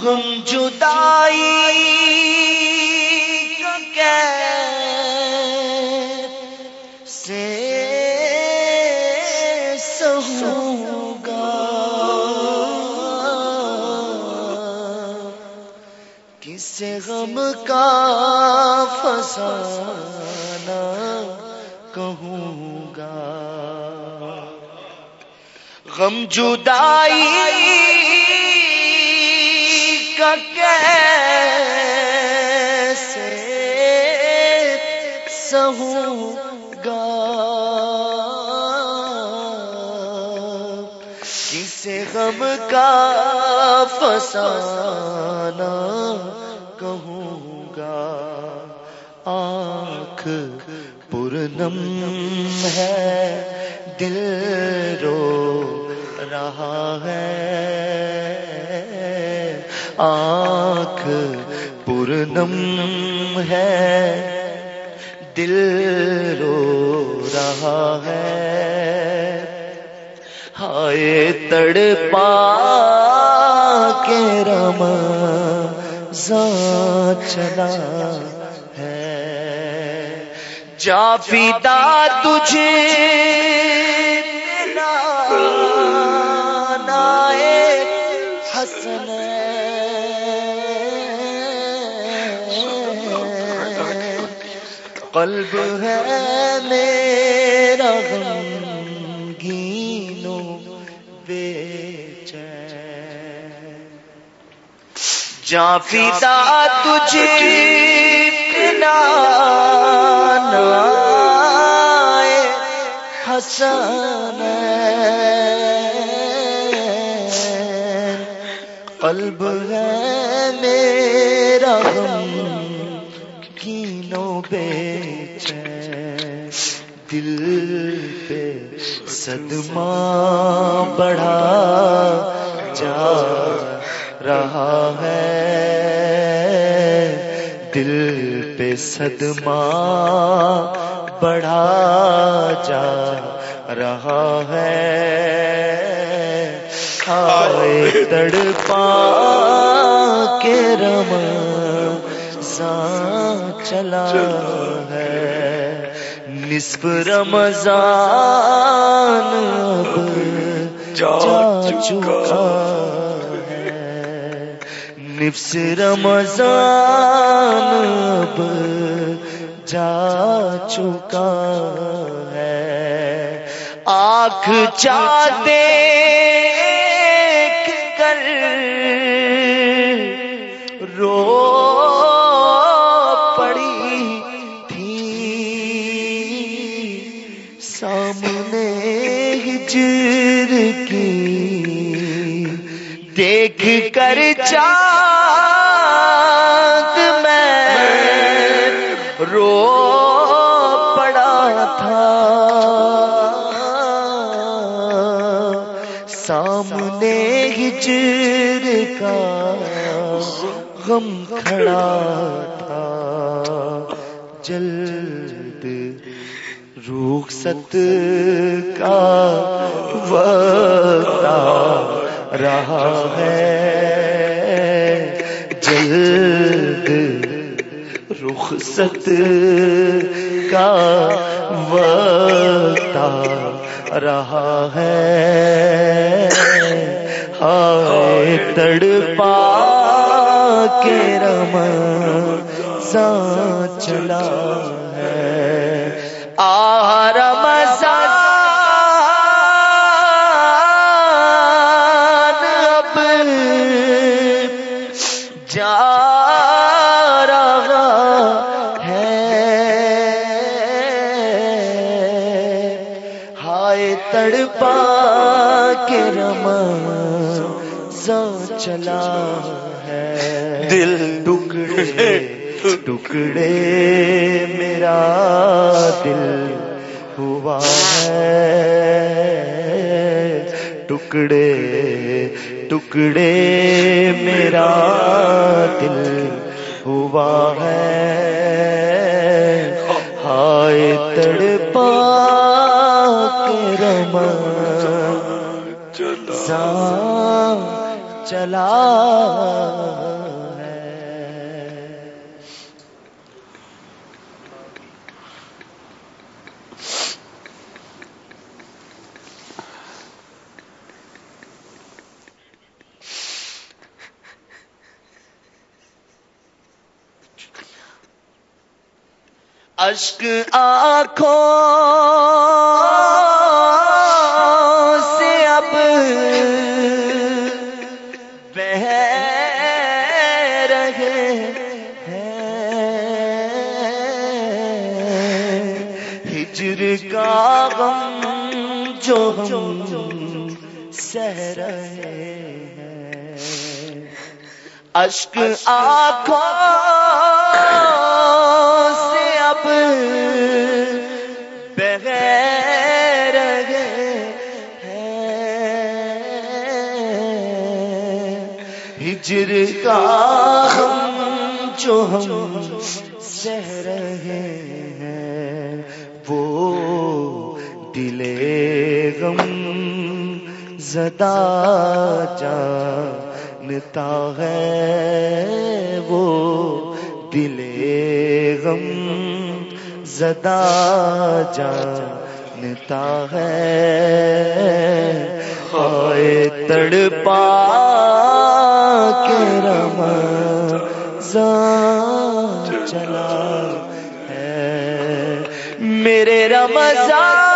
غم جدائی سے سہوں گا کس غم کا فسانہ کہوں گا؟ غم جدائی کیسے سہوں گا؟ کسے غم کا فسانہ کہوں گا؟ آنکھ پورنم ہے، دل رو رہا ہے۔ آنکھ پورنم ہے، دل رو رہا ہے۔ ہائے تڑ پا کے رم چلا ہے۔ جا پیتا تجھے حسن قلب ہے میرا گینو بے جا پیتا تجھے حسن قلب ہے میرا غم دل پہ صدمہ بڑھا جا رہا ہے۔ دل پہ صدمہ بڑھا جا رہا ہے۔ آئے تڑپا کے رم چلا ہے۔ نصف رمضان اب جا چکا نفس رمضان اب جا چکا ہے۔ آنکھ چاہتے دیکھ کر چاند میں رو پڑا تھا۔ سامنے ہجر کا غم کھڑا تھا۔ جلد روخ ست کا وقت رہا ہے۔ جلد رخصت کا وقت رہا ہے۔ ہائے تڑپا کے رم سا چلا ہے۔ آ تڑپا کے رم چلا ہے۔ دل ٹکڑے ٹکڑے میرا دل ہوا ہے۔ ٹکڑے ٹکڑے میرا دل ہوا ہے۔ ہائے تڑپا اشک آنکھوں سے اب بہ رہے ہیں ہجر کا غم جو ہم سہ رہے ہیں۔ اشک آنکھوں کا ہم جو ہم سہ رہے ہیں، وہ دلے غم زدہ جانتا ہے۔ وہ دلے غم زدہ جانتا ہے۔ تڑپا رمضان چلا ہے میرے رمضان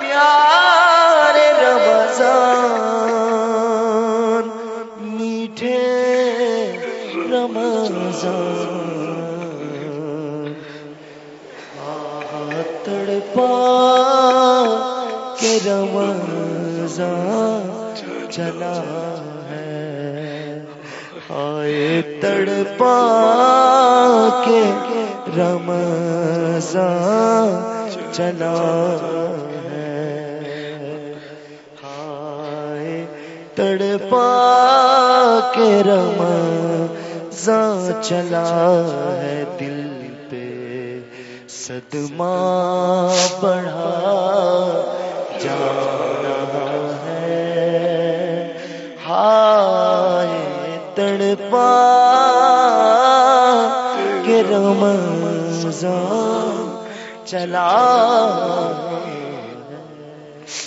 پیارے رمضان میٹھے رمضان۔ چلا ہے۔ آئے تڑپا کے رمضان چلا ہے۔ آئے تڑپا کے رمضان چلا ہے۔ دل پہ صدمہ بڑھا جا چلا۔